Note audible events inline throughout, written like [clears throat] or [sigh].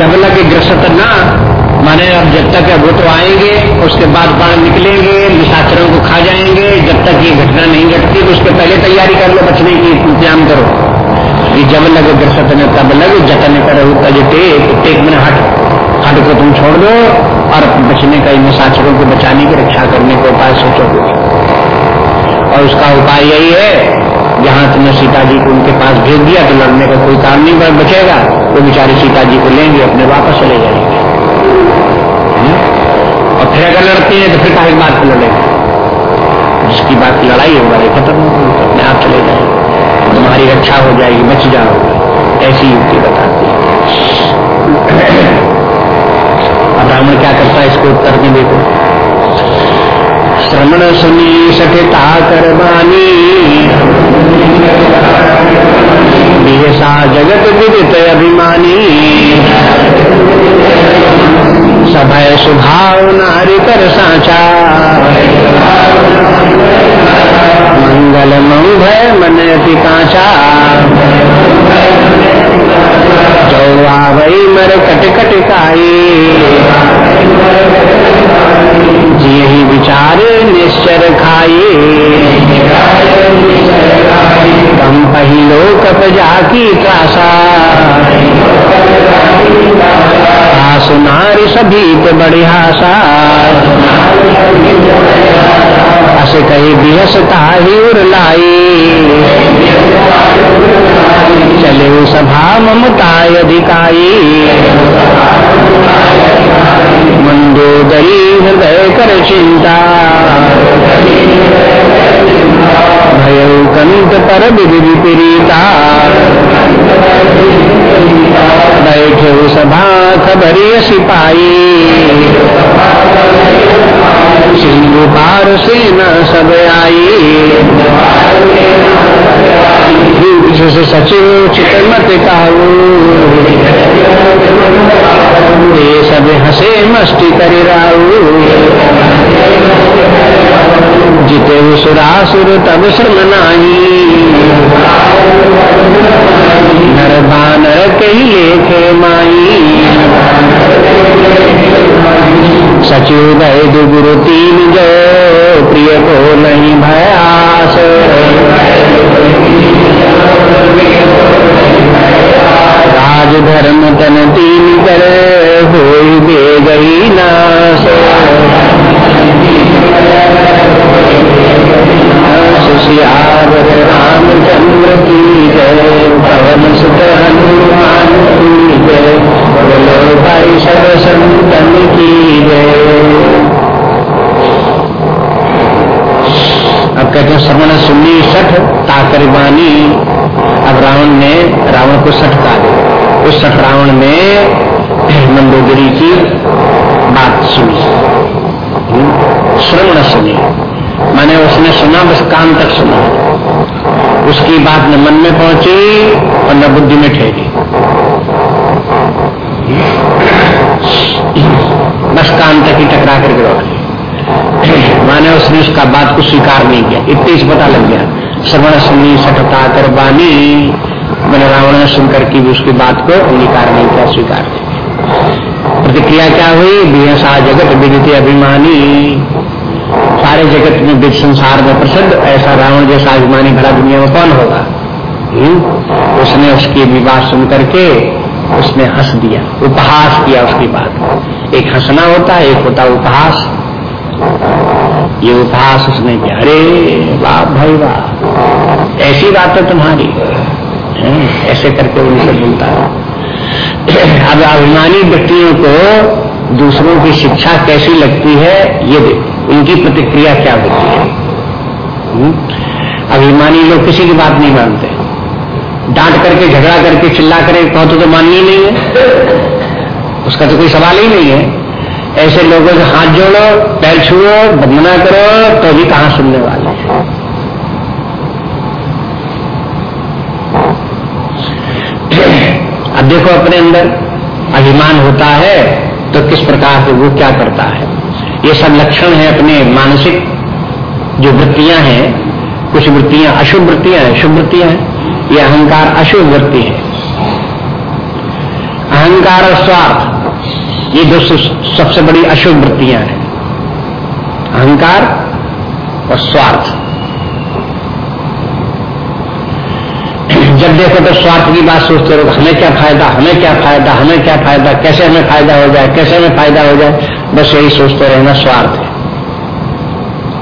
जब लगे ग्रसत ना, माने अब जब तक वो तो आएँगे, उसके बाद बाढ़ निकलेंगे, निशाचरों को खा जाएँगे, जब तक ये घटना नहीं घटती तो उसके पहले तैयारी कर लो, बचने की इंतज़ाम करो। ये जब लगे ग्रसत न, तब लगे जतन करो तज टेक टेक मैंने हट। हट को तुम छोड़ दो, और बचने का निशाचरों को बचाने की रक्षा करने का उपाय सोचोगे और उसका उपाय यही है जहाँ तुमने सीता जी को उनके पास भेज दिया तो लड़ने का कोई काम नहीं बचेगा। वो बेचारे सीता जी को लेंगे, अपने वापस चले जाएँगे? और फिर अगर लड़ते हैं तो फिर कहा बात को लड़ेंगे। जिसकी बात लड़ाई होगा खत्म होगी तो अपने आप चले जाएँगे। तुम्हारी रक्षा हो जाएगी, बच जाओगे ऐसी युक्ति बताती है। ब्राह्मण क्या करता है इसको उत्तर में देखो। श्रवण सुनी सठता करवानी सभय सुभाव नारी कर साचा। मंगल भय मन अति कांचा चौवा वही मर कट कट काई। यही विचारे निश्चर खाए कम पहिलो कप जाकी त्रासा। सुनार सभी तो बढ़ियासा अस कही बिहसता ही उर लाई चले सभा ममता अधिकाई मंदोदरी हृदय कर चिंता। भय कंत पर विधि विपरीता बैठे सभा खबरी सिपाही। सिंधु पार सेना सब आई। सचिव चितमत काऊ ये सब हसे मस्ती कर जिते सुरासुर तब श्रम नाही। नर बानर कही लेखे माई। सचिव गए गुरु तीन जो प्रिय को नहीं भयास राज धर्म तन तीन कर हो गई नाश की अब कहते हैं श्रवण सुनी सठ ताकर बानी। अब रावण ने, रावण को सठ का उस सठ रावण ने मंदोदरी की बात सुनी। श्रवण सुनी। मैंने उसने सुना, बस कान तक सुना। उसकी बात न मन में पहुँची और न बुद्धि में ठहरी। बस कान तक ही टकरा करके रोक माने उसने उसका बात को स्वीकार नहीं किया। इतने से पता लग गया। श्रवण सुनी सठता कर बानी। मैंने रावण सुनकर की भी उसकी बात को अंगीकार नहीं किया, स्वीकार नहीं प्रतिक्रिया क्या हुई? बिहसा जगत विदित अभिमानी। सारे जगत में विद संसार में प्रसिद्ध, ऐसा रावण जैसा अभिमानी भरा दुनिया में कौन होगा? उसने उसकी विवाह सुन करके उसने हंस दिया, उपहास किया उसकी बात। एक हंसना होता है, एक होता उपहास। ये उपहास उसने किया, अरे वाह भाई वाह, ऐसी बात है। तुम्हारी ऐसे करके उनसे बोलता है। अब अभिमानी व्यक्तियों को दूसरों की शिक्षा कैसी लगती है, ये देखो। उनकी प्रतिक्रिया क्या होती है? अभिमानी लोग किसी की बात नहीं मानते। डांट करके झगड़ा करके चिल्ला करके कहो तो, तो माननी ही नहीं है। उसका तो कोई सवाल ही नहीं है। ऐसे लोगों से हाथ जोड़ो पैर छुओ बंदना करो तो भी कहाँ सुनने वाले अब देखो अपने अंदर अभिमान होता है तो किस प्रकार से वो क्या करता है? ये सब लक्षण है अपने मानसिक जो वृत्तियाँ हैं, कुछ वृत्तियाँ अशुभ वृत्तियाँ हैं, शुभ वृत्तियाँ हैं, ये अहंकार अशुभ वृत्ति है। अहंकार और स्वार्थ, ये दो सबसे बड़ी अशुभ वृत्तियाँ हैं। अहंकार और स्वार्थ। जब देखो तो स्वार्थ की बात सोचते रहो, हमें क्या फ़ायदा, हमें क्या फ़ायदा, हमें क्या फ़ायदा, कैसे हमें फ़ायदा हो जाए, कैसे हमें फ़ायदा हो जाए? बस यही सोचते रहना स्वार्थ है।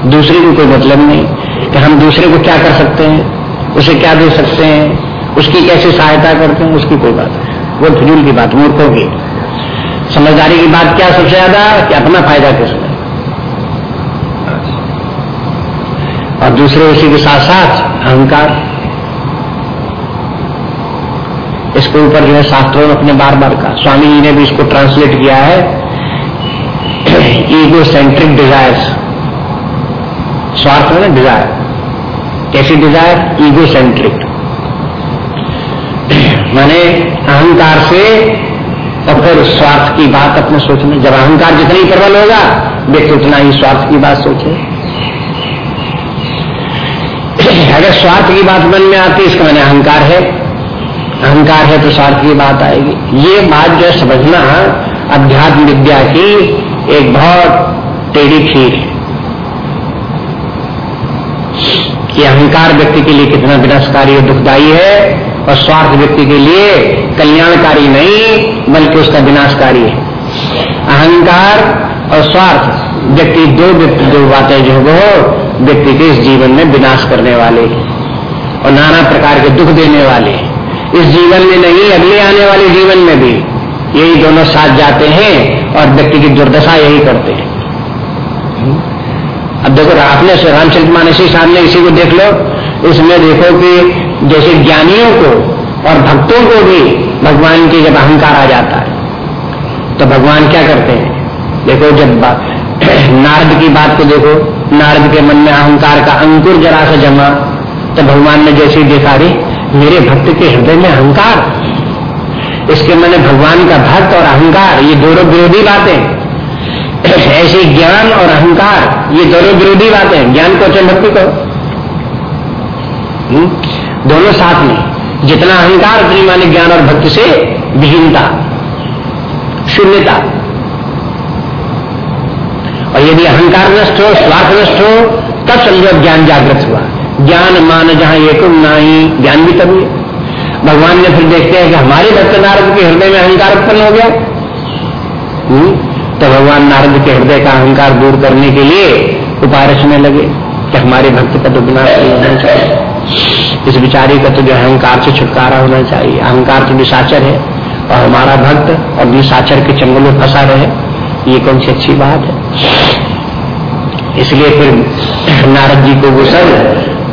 दूसरे को कोई मतलब नहीं कि हम दूसरे को क्या कर सकते हैं, उसे क्या दे सकते हैं, उसकी कैसे सहायता करते हैं, उसकी कोई बात वो फिजूल की बात, मूर्खों की। समझदारी की बात क्या सबसे ज़्यादा? कि अपना फ़ायदा किसमें और दूसरे उसी के साथ साथ अहंकार। इसके ऊपर जो है शास्त्रों में अपने बार बार कहा। स्वामी जी ने भी इसको ट्रांसलेट किया है। ईगो सेंट्रिक डिज़ायर स्वार्थ में ना डिज़ायर कैसी डिज़ायर ईगो सेंट्रिक माने अहंकार से और फिर स्वार्थ की बात अपने सोचने जब अहंकार जितना ही प्रबल होगा, व्यक्ति उतना ही स्वार्थ की बात सोचे। अगर स्वार्थ की बात मन में आती, इसका मैंने अहंकार है। अहंकार है तो स्वार्थ की बात आएगी। ये बात जो समझना अध्यात्म विद्या की एक बहुत टेढ़ी खीर है। कि अहंकार व्यक्ति के लिए कितना विनाशकारी और दुखदायी है और स्वार्थ व्यक्ति के लिए कल्याणकारी नहीं, बल्कि उसका विनाशकारी है। अहंकार और स्वार्थ व्यक्ति दो व्यक्ति दो बातें जो वो व्यक्ति के इस जीवन में विनाश करने वाले और नाना प्रकार के दुख देने वाले हैं। इस जीवन में नहीं, अगले आने वाले जीवन में भी। यही दोनों साथ जाते हैं और व्यक्ति की दुर्दशा यही करते हैं। अब देखो, आपने रामचरित मानसी सामने इसी को देख लो। इसमें देखो कि जैसे ज्ञानियों को और भक्तों को भी भगवान की जब अहंकार आ जाता है तो भगवान क्या करते हैं? देखो, जब [clears throat] नारद की बात को देखो, नारद के मन में अहंकार का अंकुर जरा सा जमा तो भगवान ने जैसे देखा रही मेरे भक्त के हृदय में अहंकार। इसके मैंने भगवान का भक्त और अहंकार, ये दोनों विरोधी बातें। ऐसे ज्ञान और अहंकार, ये दोनों विरोधी बातें। ज्ञान को चल भक्ति को हम्म? दोनों साथ में। जितना अहंकार, उतनी माने ज्ञान और भक्ति से विहीनता, शून्यता। और यदि अहंकार नष्ट हो, स्वार्थ नष्ट हो, तब समझो ज्ञान जागृत हुआ। ज्ञान मान जहाँ एक नाही, ज्ञान भी तभी भगवान ने फिर देखते हैं कि हमारे भक्त नारद के हृदय में अहंकार उत्पन्न हो गया? तो भगवान नारद के हृदय का अहंकार दूर करने के लिए उपाय रचने लगे कि हमारे भक्त का तो विनाश होना चाहिए। इस विचारी का तो जो अहंकार से छुटकारा होना चाहिए। अहंकार तो निशाचर है और हमारा भक्त और निशाचर के चंगल में फंसा रहे। ये कौन सी अच्छी बात है? इसलिए फिर नारद जी को वो सब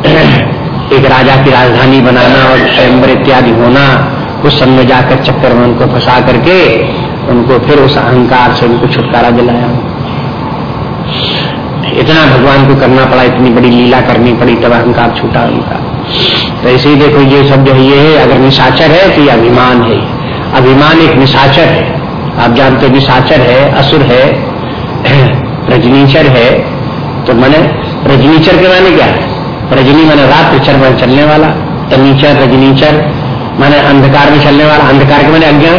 [clears throat] एक राजा की राजधानी बनाना और स्वयंवर इत्यादि होना, उस समय जाकर चक्कर में उनको फंसा करके उनको फिर उस अहंकार से उनको छुटकारा दिलाया। इतना भगवान को करना पड़ा, इतनी बड़ी लीला करनी पड़ी, तब अहंकार छूटा उनका। तो ही देखो ये सब जो ये है, अगर निशाचर है तो ये अभिमान है। अभिमान एक निशाचर है। आप जानते निशाचर है, असुर है, [clears throat] रजनीचर है तो मैंने रजनीचर के माने क्या? है रजनी मैंने रात चर चलने वाला तनीचर रजनीचर मैंने अंधकार में चलने वाला, अंधकार के मैंने अज्ञान।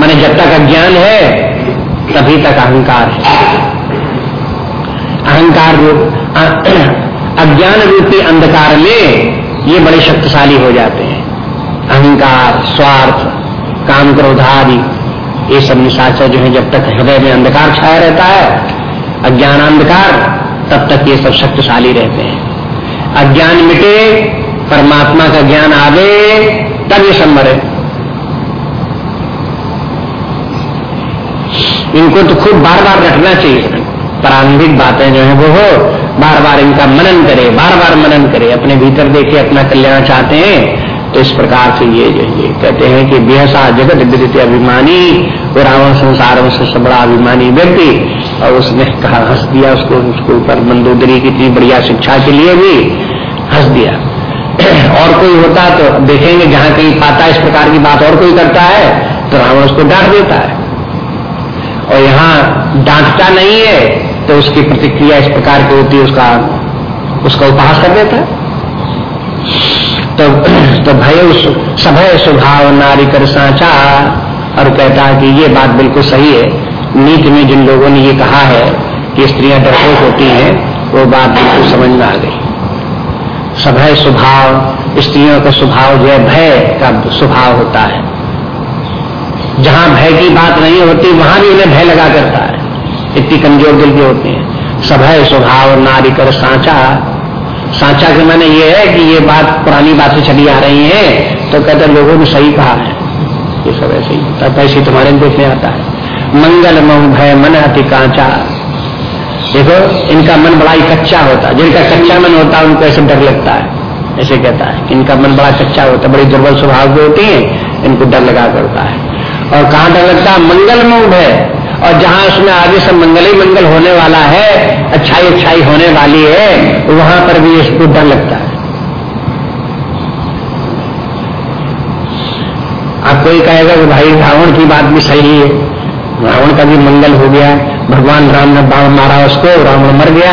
मैंने जब तक अज्ञान है, तभी तक अहंकार है। अहंकार रूप [clears throat] अज्ञान रूपी अंधकार में ये बड़े शक्तिशाली हो जाते हैं। अहंकार, स्वार्थ, काम क्रोध आदि ये सब निशाचर जो है, जब तक हृदय में अंधकार छाया रहता है, अज्ञान अंधकार, तब तक ये सब शक्तिशाली रहते हैं। अज्ञान मिटे, परमात्मा का ज्ञान आवे, तब ये संभर है इनको तो खूब बार बार रखना चाहिए। प्रारंभिक बातें जो है वो हो बार बार इनका मनन करे बार बार मनन करे, अपने भीतर देखे अपना कल्याण चाहते हैं तो इस प्रकार से ये जो ये कहते हैं कि बेहसा जगत विदित अभिमानी, वो रावण संसार में सबसे बड़ा अभिमानी व्यक्ति और उसने कहा हंस दिया, उसको, उसके ऊपर मंदोदरी की इतनी बढ़िया शिक्षा के लिए भी हंस दिया। [clears throat] और कोई होता तो देखेंगे जहाँ कहीं पाता इस प्रकार की बात और कोई करता है तो रावण उसको डांट देता है। और यहाँ डांटता नहीं है तो उसकी प्रतिक्रिया इस प्रकार की होती है, उसका उसका उपहास कर देता है। तो [clears throat] तो भय सभय स्वभाव नारी कर सांचा, और कहता है कि ये बात बिल्कुल सही है। नीति में जिन लोगों ने ये कहा है कि स्त्रियाँ डरपोक होती हैं, वो बात बिल्कुल समझ में आ गई। सभय स्वभाव, स्त्रियों का स्वभाव जो है, भय का स्वभाव होता है। जहाँ भय की बात नहीं होती, वहाँ भी उन्हें भय लगा करता है। इतनी कमज़ोर दिल के होते हैं। सभय स्वभाव, नारी कर सांचा। सांचा के मैंने ये है कि ये बात पुरानी बातें चली आ रही है तो कहते लोगों ने सही कहा है। ये सब ऐसे ही ऐसे तुम्हारे देखने आता है। मंगल मोह भय मन अति कांचा। देखो, इनका मन बड़ा ही कच्चा होता। है जिनका कच्चा मन होता है उनको ऐसे डर लगता है। ऐसे कहता है इनका मन बड़ा कच्चा होता है बड़ी दुर्बल स्वभाव की होती है, इनको डर लगा करता है। और कहाँ डर लगता है? मंगल मोह भय। और जहाँ उसमें आगे सब मंगल ही मंगल होने वाला है, अच्छाई अच्छाई होने वाली है, वहाँ पर भी इसको डर लगता है। आप कोई कहेगा कि भाई रावण की बात भी सही है। रावण का भी मंगल हो गया। भगवान राम ने बाण मारा उसको, रावण मर गया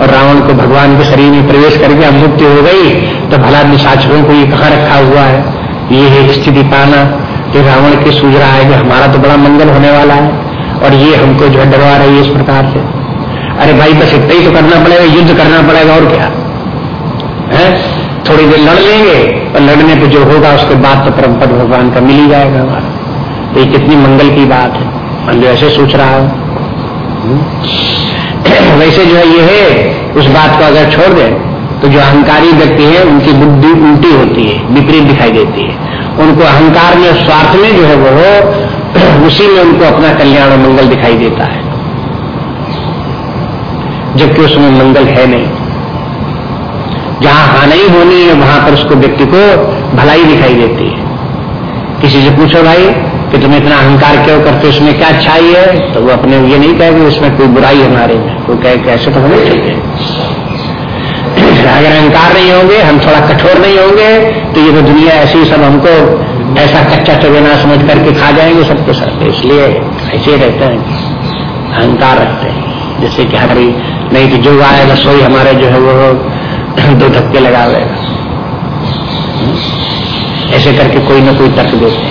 और रावण को भगवान के शरीर में प्रवेश करके मुक्ति हो गई। तो भला निशाचरों को ये कहाँ रखा हुआ है? ये एक स्थिति पाना। कि रावण के सूझ रहा है कि हमारा तो बड़ा मंगल होने वाला है और ये हमको जो है डरवा रही है इस प्रकार से। अरे भाई, बस इतना ही तो करना पड़ेगा, युद्ध करना पड़ेगा और क्या? है? थोड़ी देर लड़ लेंगे और लड़ने पर जो होगा उसके बाद तो परम पद भगवान का मिल ही जाएगा हमारा। तो ये कितनी मंगल की बात है। जो ऐसे सोच रहा है। हम्म। [clears throat] वैसे जो है ये है, उस बात को अगर छोड़ दे तो जो अहंकारी व्यक्ति है, उनकी बुद्धि उल्टी होती है, विपरीत दिखाई देती है। उनको अहंकार में स्वार्थ में जो है वो [clears throat] उसी में उनको अपना कल्याण और मंगल दिखाई देता है। जबकि उसमें मंगल है नहीं। जहाँ हानि होनी है, वहाँ पर उसको व्यक्ति को भलाई दिखाई देती है। किसी से पूछो भाई कि तुम इतना अहंकार क्यों करते उसमें क्या अच्छाई है? तो वो अपने ये नहीं कहेंगे उसमें कोई बुराई हमारे में वो कहे कैसे तो होने चाहिए। [clears throat] अगर अहंकार नहीं होंगे, हम थोड़ा कठोर नहीं होंगे तो ये तो दुनिया ऐसी सब हमको ऐसा कच्चा चबेना समझ करके खा जाएँगे सबके साथ। इसलिए ऐसे रहते हैं। अहंकार रखते हैं। जैसे कि हमारी नहीं कि जो आएगा सोई हमारे जो है वो दो धक्के लगा लेगा। ऐसे करके कोई ना कोई तर्क देते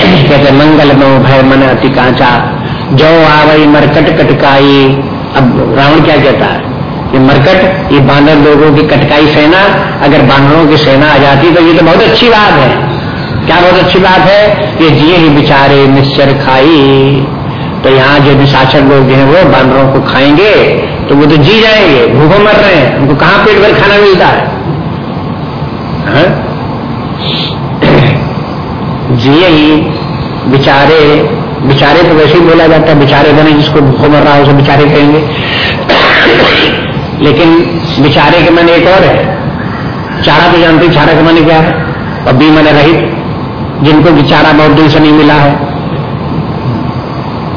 कहते मंगल में भय मन अति कांचा। जो आवई मरकट कटकाई। अब रावण क्या कहता है? ये मरकट, ये बानर लोगों की कटकाई सेना, अगर बानरों की सेना आ जाती तो ये तो बहुत अच्छी बात है। क्या बहुत अच्छी बात है? ये जिये ही बिचारे निश्चर खाई। तो यहाँ जो निशाचर लोग हैं वो बानरों को खाएँगे तो वो तो जी जाएँगे। भूखों मर रहे हैं। उनको कहाँ पेट भर खाना मिलता है? हाँ? जिये ही बिचारे बिचारे तो वैसे ही बोला जाता है बिचारे बने जिसको भूखो मर रहा है उसे बिचारे कहेंगे। लेकिन बिचारे के मन एक और है। चारा तो जानते चारा के मन क्या है? और बी मन रहित जिनको बिचारा बहुत दिन से नहीं मिला है,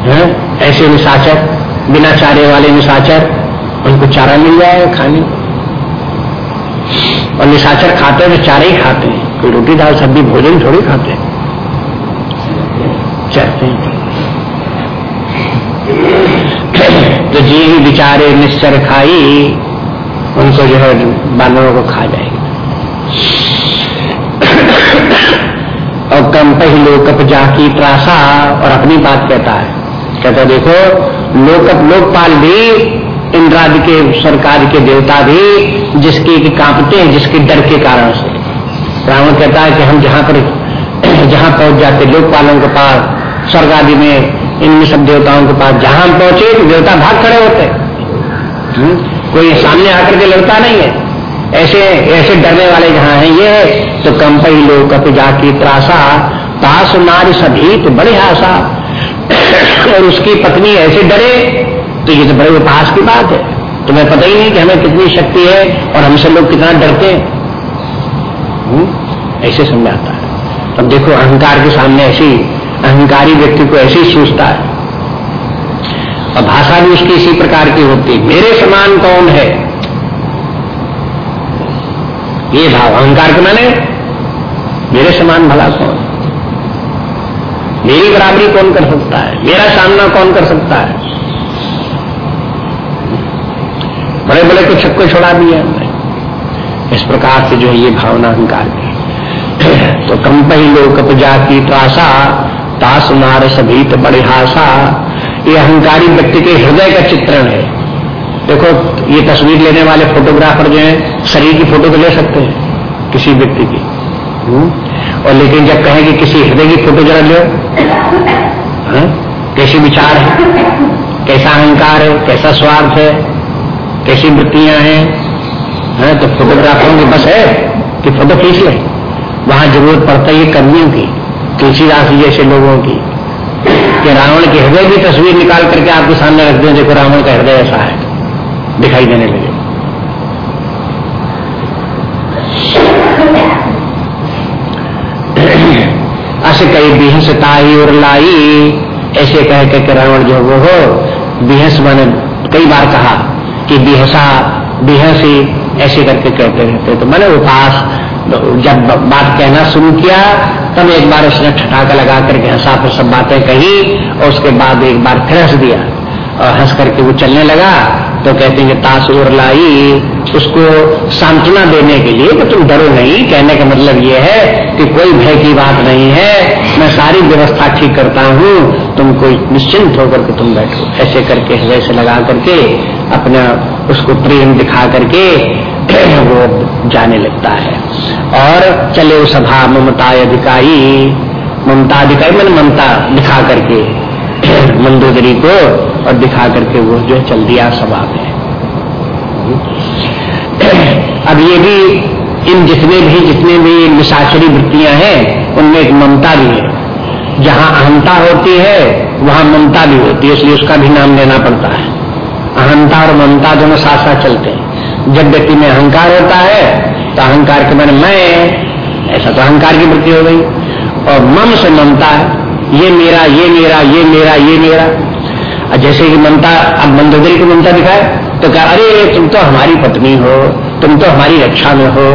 है? ऐसे निशाचर बिना चारे वाले निशाचर उनको चारा मिल जाएगा खाने। और निशाचर खाते हैं तो चारे ही खाते हैं। कोई रोटी दाल सब्ज़ी भोजन थोड़ी खाते हैं। चाहते हैं। [clears throat] तो जी ही बिचारे निश्चर खाई, उनको जो है बानरों को खा जाएगी। [clears throat] और कम पहलो कप जाकी त्रासा और अपनी बात कहता है। कहता देखो, लोकप, लोकपाल भी, इंद्रादि के सरकार के देवता भी, जिसके कांपते हैं, जिसके डर के कारण से। रावण कहता है कि हम जहाँ पर, [clears throat] जहाँ पहुँच जाते लोकपालों के पास स्वर्ग आदि में इन सब देवताओं के पास जहाँ हम पहुँचे तो देवता भाग खड़े होते हम्म? कोई सामने आकर के लड़ता नहीं है। ऐसे ऐसे डरने वाले जहाँ हैं, ये तो कंपई लोग कप जाकी त्रासा पास नारी सभी तो बड़े आशा और उसकी पत्नी ऐसे डरे तो ये तो बड़े उपहास की बात है। तुम्हें पता ही नहीं कि हमें कितनी शक्ति है और हमसे लोग कितना डरते हैं। हम्म? ऐसे समझाता है। अब देखो, अहंकार के सामने ऐसी अहंकारी व्यक्ति को ऐसे ही सोचता है। और भाषा भी उसकी इसी प्रकार की होती है। मेरे समान कौन है? ये भाव अहंकार के माने मेरे समान भला कौन? मेरी बराबरी कौन कर सकता है? मेरा सामना कौन कर सकता है? बड़े बड़े को छक्को छोड़ा दिया हमने। इस प्रकार से जो है ये भावना अहंकार की। [clears throat] तो कंपही लोग कपजा की त्रासा तास मार सभी तो बड़े हासा ये अहंकारी व्यक्ति के हृदय का चित्रण है। देखो, ये तस्वीर लेने वाले फोटोग्राफर जो है, शरीर की फ़ोटो तो ले सकते हैं, किसी व्यक्ति की। हम्म? और लेकिन जब कहें कि किसी हृदय की फ़ोटो जरा लो। हाँ? कैसे विचार है? कैसा अहंकार है? कैसा स्वार्थ है? कैसी वृत्तियाँ हैं? है? तो फोटोग्राफरों की बस है कि फ़ोटो खींच ले। वहाँ ज़रूरत पड़ता है कर्मियों की। तुलसीदास जैसे लोगों की कि रावण के हृदय की तस्वीर निकाल करके आपके सामने रख दें, देखो रावण का हृदय ऐसा है, दिखाई देने लगे। अस कई बिहस ताई और लाई, ऐसे कह के रावण जो वो हो बिहस मैंने कई बार कहा कि बिहसा बिहसी ऐसे करके कहते रहते तो मैंने उपास, जब बात कहना शुरू किया तब एक बार उसने ठठाका लगा करके हंसा, फिर सब बातें कही और उसके बाद एक बार फिर हंस दिया और हंस करके वो चलने लगा। तो कहते हैं कि ताश और लाई, उसको सांत्वना देने के लिए कि तुम डरो नहीं। कहने का मतलब ये है कि कोई भय की बात नहीं है। मैं सारी व्यवस्था ठीक करता हूँ। तुम कोई निश्चिंत होकर के तुम बैठो। ऐसे करके हृदय से लगा करके अपना उसको प्रेम दिखा करके वो जाने लगता है। और चले सभा ममता अधिकारी ममता अधिकारी मैंने ममता दिखा करके, मंदोदरी को और दिखा करके वो जो चल दिया सभा में। अब ये भी, इन जितने भी जितने भी निशाचरी वृत्तियाँ हैं, उनमें एक ममता भी है। जहाँ अहंता होती है, वहाँ ममता भी होती है, इसलिए उसका भी नाम लेना पड़ता है। अहंता और ममता दोनों साथ साथ चलते हैं। जब व्यक्ति में अहंकार होता है तो अहंकार के मन मैं ऐसा तो अहंकार की वृत्ति हो गई। और मम से ममता है, ये मेरा ये मेरा ये मेरा ये मेरा। और जैसे कि ममता अब मंदोदरी की ममता दिखाए तो कहा, अरे, तुम तो हमारी पत्नी हो, तुम तो हमारी रक्षा में हो,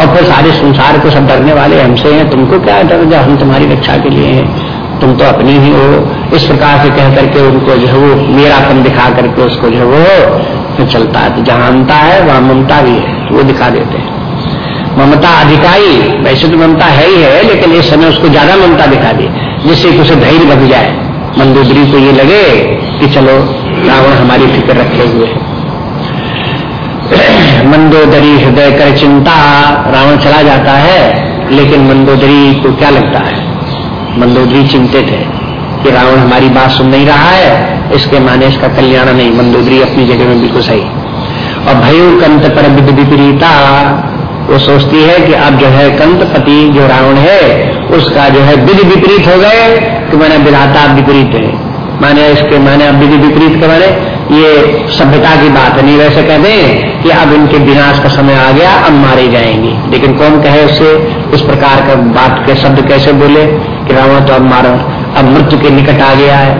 और फिर सारे संसार को सब डरने वाले हमसे हैं, तुमको क्या डर हम तुम्हारी रक्षा के लिए हैं? तुम तो अपनी ही हो इस प्रकार से कह करके उनको जो है वो मेरापन दिखा करके उसको जो है वो चलता है। तो जहाँ ममता है, वहाँ ममता भी है वो दिखा देते हैं। ममता अधिकारी, वैसे तो ममता है ही है, लेकिन इस समय उसको ज़्यादा ममता दिखा दी, जिससे कि उसे धैर्य बन जाए। मंदोदरी को ये लगे कि चलो, रावण हमारी फ़िक्र रखे हुए [clears throat] मंदोदरी हृदय कर चिंता, रावण चला जाता है, लेकिन मंदोदरी को क्या लगता है? मंदोदरी चिंतित है। कि रावण हमारी बात सुन नहीं रहा है, इसके माने इसका कल्याण नहीं। मंदोदरी अपनी जगह में बिल्कुल सही। और भयु कंत पर विपरीता, वो सोचती है कि अब जो है कंत पति जो रावण है, उसका जो है विधि विपरीत हो गए तो मैंने विधाता विपरीत है। माने इसके माने अब विधि विपरीत के माने ये सभ्यता की बात नहीं, वैसे कहते हैं कि अब इनके विनाश का समय आ गया, अब मारे जाएँगे। लेकिन कौन कहे उससे इस प्रकार का बात के शब्द कैसे बोले कि रावण तो अब मारो। अब मृत्यु के निकट आ गया है।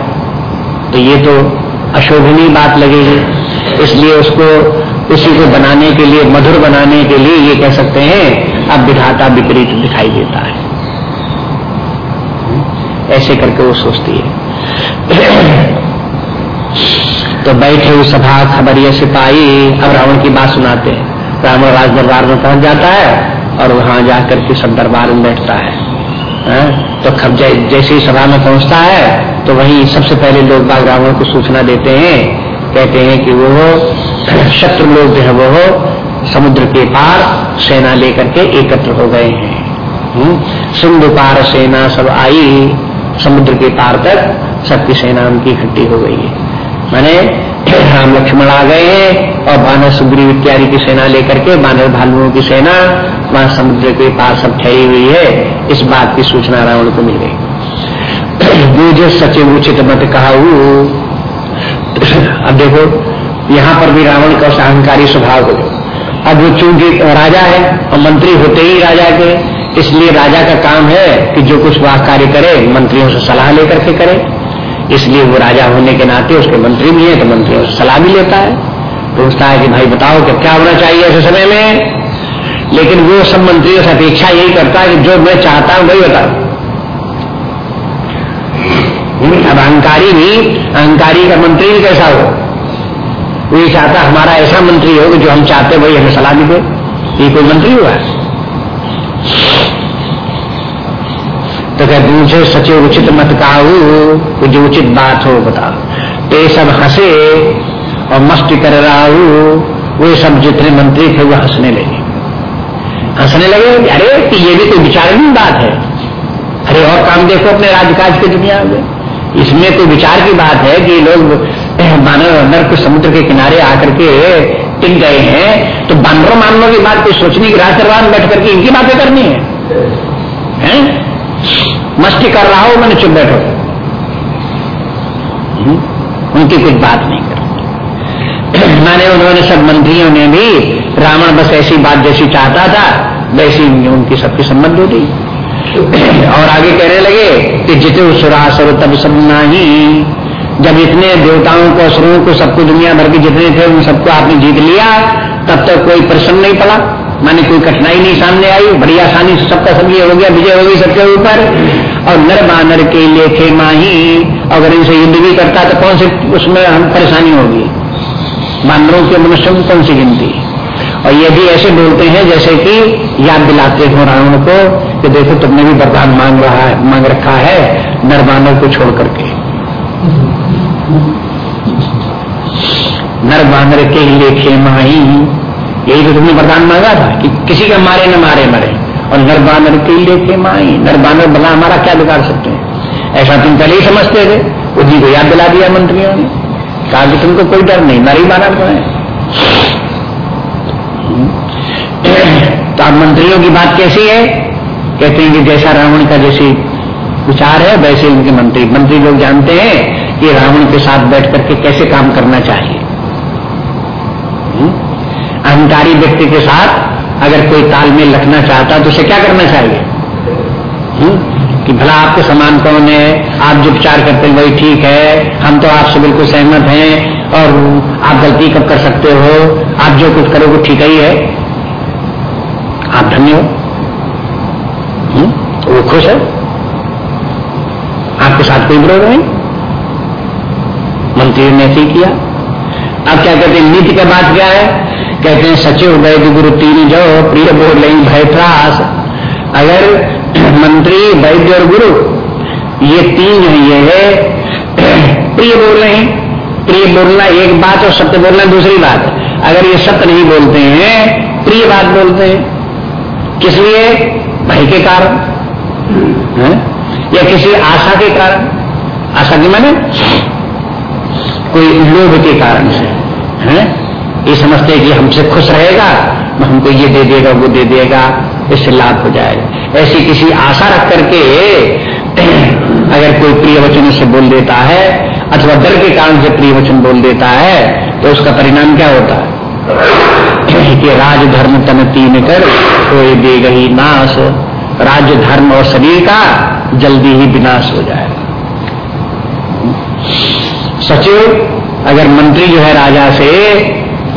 तो ये तो अशोभनीय बात लगेगी। इसलिए उसको, उसी को बनाने के लिए, मधुर बनाने के लिए ये कह सकते हैं, अब विधाता विपरीत दिखाई देता है। ऐसे करके वो सोचती है। तो बैठे हुए सभा खबर सिपाही अब रावण की बात सुनाते हैं। रावण राज दरबार में पहुँच जाता है और वहाँ जाकर के सब दरबार में बैठता हाँ? तो खब जैसे ही सभा में पहुँचता है तो वही सबसे पहले लोग बाग रावण को सूचना देते हैं कहते हैं कि वो शत्रु लोग जो है वो समुद्र के पार सेना लेकर के एकत्र हो गए हैं हम्म? सिंधु पार सेना सब आई, समुद्र के पार तक सबकी सेना उनकी इकट्ठी हो गई है माने राम लक्ष्मण आ गए हैं और बानर सुग्रीव इत्यादि की सेना लेकर के बानर भालुओं की सेना वहाँ समुद्र के पास सब ठहरी हुई है, इस बात की सूचना रावण को मिल गई। गुज सचिव उचित मत कहा अब देखो, यहाँ पर भी रावण का अहंकारी स्वभाव हो अब वो चूँकि राजा है, और मंत्री होते ही राजा के, इसलिए राजा का काम है कि जो कुछ वह कार्य करे, मंत्रियों से सलाह लेकर के करे। इसलिए वो राजा होने के नाते उसके मंत्री भी है तो मंत्रियों से सलाह भी लेता है। पूछता है कि, भाई, बताओ कि क्या होना चाहिए ऐसे समय में? लेकिन वो सब मंत्रियों से अपेक्षा यही करता है कि जो मैं चाहता हूँ, वही बताओ। अब अहंकारी भी, अहंकारी का मंत्री भी कैसा हो? वो ये चाहता हमारा ऐसा मंत्री हो कि जो हम चाहते वही हमें सलाह भी दे। ये कोई मंत्री हुआ तो कहते मुझे सचिव उचित मत काऊ जो उचित बात हो बताओ। ते सब हंसे और मस्ती कर रहा हूँ, वे सब जितने मंत्री थे, वो हंसने लगे। हंसने लगे अरे कि ये भी कोई विचारनीय बात है अरे और काम देखो अपने राजकाज की दुनिया में इसमें कोई विचार की बात है कि लोग मानव अंदर समुद्र के किनारे आकर के टिक गए हैं तो बानरों मानवों की बात कोई सोचने की राजदरबार बैठ करके इनकी बातें करनी है, है? मस्ती कर रहा हो मैंने चुप बैठो हम्म? उनकी कुछ बात नहीं कर [clears throat] मैंने उन्होंने सब मंत्रियों ने भी रावण बस ऐसी बात जैसी चाहता था, वैसी उनकी सबकी सम्मत हो गई और आगे कहने लगे कि जिते सुरासुर तब सब नहीं। जब इतने देवताओं को, असुरों को सबको दुनिया भर के जितने थे, उन सबको आपने जीत लिया, तब तक तो कोई प्रश्न नहीं पड़ा। माने कोई कठिनाई नहीं सामने आई। बड़ी आसानी से सबका सब ये हो गया, विजय हो गई सबके ऊपर। और नर बानर के लेखे माही, अगर इनसे युद्ध भी करता तो कौन से उसमें हम परेशानी होगी? बानरों के मनुष्यों कौन सी गिनती? और ये भी ऐसे बोलते हैं जैसे कि याद दिलाते हो रावण को कि देखो तुमने भी वरदान मांग रहा मांग रखा है नर को छोड़ करके। नर बानर के लेखे माही यही तो तुमने वरदान मांगा था कि किसी का मारे न मारे मरे। और नर बानर के लेखे माई नर बानर बना हमारा क्या बिगाड़ सकते हैं? ऐसा तुम पहले ही समझते थे। उसी को याद दिला दिया मंत्रियों ने। कहा कि तुमको कोई डर नहीं, नर ही तो है। तो अब मंत्रियों की बात कैसी है? कहते हैं कि जैसा रावण का जैसी विचार है, वैसे उनके मंत्री मंत्री लोग जानते हैं कि रावण के साथ बैठ करके कैसे काम करना चाहिए। अहंकारी व्यक्ति के साथ अगर कोई तालमेल रखना चाहता तो उसे क्या करना चाहिए? हुँ? कि भला आपके समान कौन है? आप जो विचार करते हैं, वही ठीक है। हम तो आपसे बिल्कुल सहमत हैं और आप गलती कब कर सकते हो? आप जो कुछ करोगे ठीक ही है। आप धन्य हो। तो वो खुश है? आपके साथ कोई विरोध नहीं? मंत्री ने ऐसे किया। अब क्या कहते हैं, नीति का बात क्या है? कहते हैं, सचिव वैद्य गुरु तीन जो प्रिय बोल रही, भय त्रास। अगर [clears throat] मंत्री, वैद्य और गुरु, ये तीन है, ये है, [clears throat] प्रिय बोल रहे हैं। प्रिय बोलना एक बात और सत्य बोलना दूसरी बात। अगर ये सत्य नहीं बोलते हैं, प्रिय बात बोलते हैं। किस लिए? भय के कारण। या किसी आशा के कारण? आशा की माने? कोई लोभ के कारण से। है? ये समझते हैं कि हमसे खुश रहेगा, हमको ये दे देगा, वो दे देगा, इससे लाभ हो जाएगा। ऐसी किसी आशा रख करके, अगर कोई प्रिय वचन से बोल देता है, अथवा डर के कारण से प्रिय वचन बोल देता है तो उसका परिणाम क्या होता है? कि राज धर्म तन तीन कर, कोई दे गई नाश। राज्य धर्म और शरीर का जल्दी ही विनाश हो जाएगा सचिव, अगर मंत्री जो है राजा से,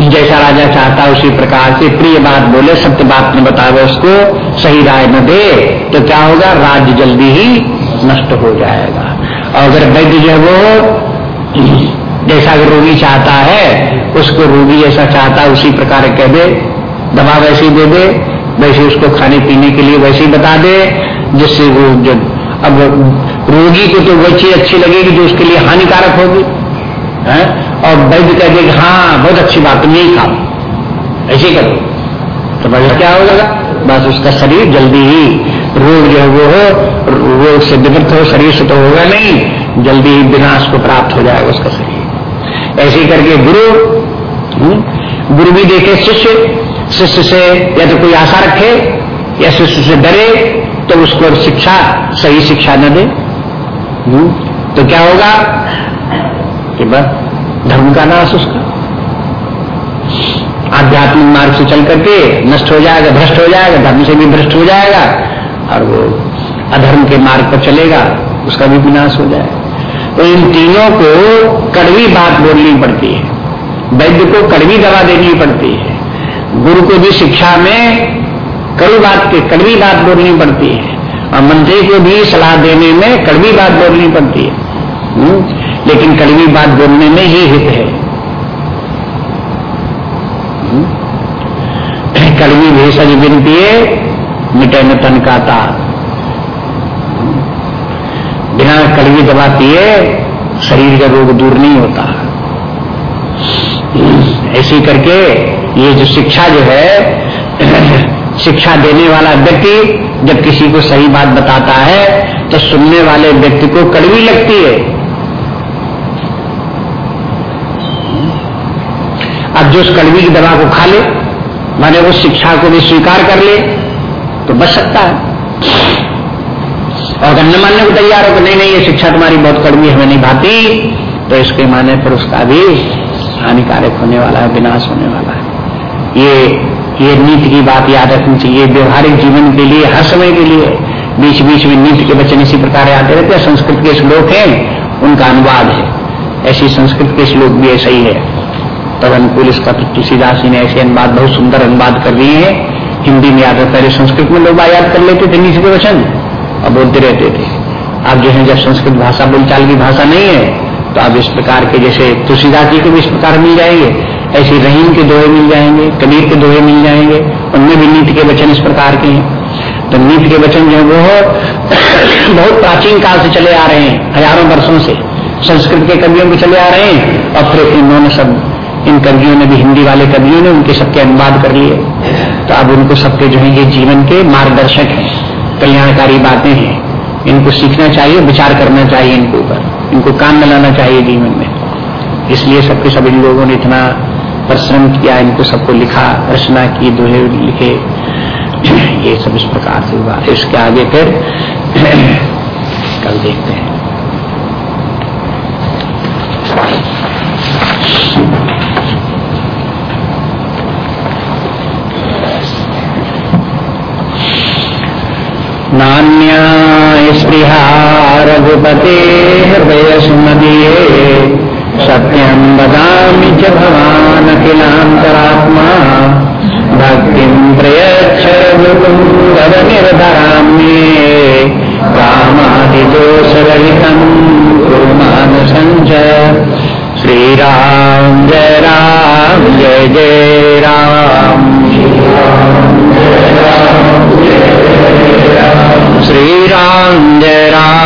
जैसा राजा चाहता उसी प्रकार से प्रिय बात बोले, सत्य बात में बतावे उसको, सही राय न दे तो क्या होगा? राज्य जल्दी ही नष्ट हो जाएगा। और अगर वैद्य जो है वो जैसा रोगी चाहता है, उसको रोगी जैसा चाहता है, उसी प्रकार कह दे, दवा वैसी दे दे, वैसे उसको खाने पीने के लिए वैसे ही बता दे, जिससे वो जो अब रोगी को तो वही चीज़ अच्छी लगेगी जो उसके लिए हानिकारक होगी, है? और वैद्य कह दे हाँ बहुत अच्छी बात यही खाओ। ऐसे करो। तो बस क्या होगा? बस उसका शरीर जल्दी ही रोग जो है वो हो, रोग से विवृत हो, शरीर से तो होगा नहीं, जल्दी ही विनाश को प्राप्त हो जाएगा उसका शरीर। ऐसे करके गुरु हम्म, गुरु भी देखे शिष्य शिष्य से या तो कोई आशा रखे या शिष्य से डरे तो उसको शिक्षा सही शिक्षा न दे। हम्म, तो क्या होगा? कि बस धर्म का नाश उसका। आध्यात्मिक मार्ग से चल करके नष्ट हो जाएगा भ्रष्ट हो जाएगा धर्म से भी भ्रष्ट हो जाएगा और वो अधर्म के मार्ग पर चलेगा उसका भी विनाश हो जाएगा। तो इन तीनों को कड़वी बात बोलनी पड़ती है। वैद्य को कड़वी दवा देनी पड़ती है। गुरु को भी शिक्षा में कड़वी बात के, कड़वी बात बोलनी पड़ती है। और मंत्री को भी सलाह देने में कड़वी बात बोलनी पड़ती है। हम्म? लेकिन कड़वी बात बोलने में ही हित है। हम्म? कड़वी भेषज बिनती मिटे न तन का तार। बिना कड़वी दवा पिए, शरीर का रोग दूर नहीं होता। ऐसी करके ये जो शिक्षा जो है, शिक्षा देने वाला व्यक्ति जब किसी को सही बात बताता है तो सुनने वाले व्यक्ति को कड़वी लगती है। अब जो उस कड़वी की दवा को खा ले, माने वो शिक्षा को भी स्वीकार कर ले तो बच सकता है। और अगर न मानने को तैयार हो कि नहीं नहीं, ये शिक्षा तुम्हारी बहुत कड़वी हमें नहीं भाती तो इसके माने पर उसका भी हानिकारक होने वाला है, विनाश होने वाला है। ये ये नीति की बात याद रखनी चाहिए व्यवहारिक जीवन के लिए, हर समय के लिए बीच बीच में नीति के वचन इसी प्रकार आते रहते हैं, संस्कृत के श्लोक हैं, उनका अनुवाद है। ऐसी संस्कृत के श्लोक भी ऐसा ही है। तब अनुकूल इसका तुलसीदास जी ने ऐसे अनुवाद, बहुत सुंदर अनुवाद कर दिए हैं। हिंदी में याद पहले संस्कृत में लोग याद कर लेते थे, नीति के वचन। और बोलते रहते थे। अब जो है, जब संस्कृत भाषा बोलचाल की भाषा नहीं है तो अब इस प्रकार के जैसे तुलसीदास जी को भी इस प्रकार मिल जाएँगे। ऐसे रहीम के दोहे मिल जाएँगे, कबीर के दोहे मिल जाएँगे, उनमें भी नीति के वचन इस प्रकार के हैं। तो नीति के वचन जो वो [coughs] बहुत प्राचीन काल से चले आ रहे हैं, हज़ारों वर्षों से। संस्कृत के कवियों के चले आ रहे हैं, और फिर इन्होंने सब, इन कवियों ने भी, हिंदी वाले कवियों ने उनके सबके अनुवाद कर लिए। तो अब उनको सबके जो है, ये जीवन के मार्गदर्शक हैं। कल्याणकारी बातें हैं। इनको सीखना चाहिए, विचार करना चाहिए इनके ऊपर। इनको काम में लाना चाहिए जीवन में। इसलिए सबके सभी लोगों ने इतना परिश्रम किया, इनको सबको लिखा, रचना की, दोहे लिखे। ये सब इस प्रकार से हुआ। इसके आगे फिर [clears throat] कल देखते हैं। नान्या स्पृहा रघुपते हृदय सुमदीये, सत्यं वदामि च भवान् अखिलान्तरात्मा भक्तिं प्रयच्छ रघुकुं जय राम, जय जय राम। श्रीराम जय राम।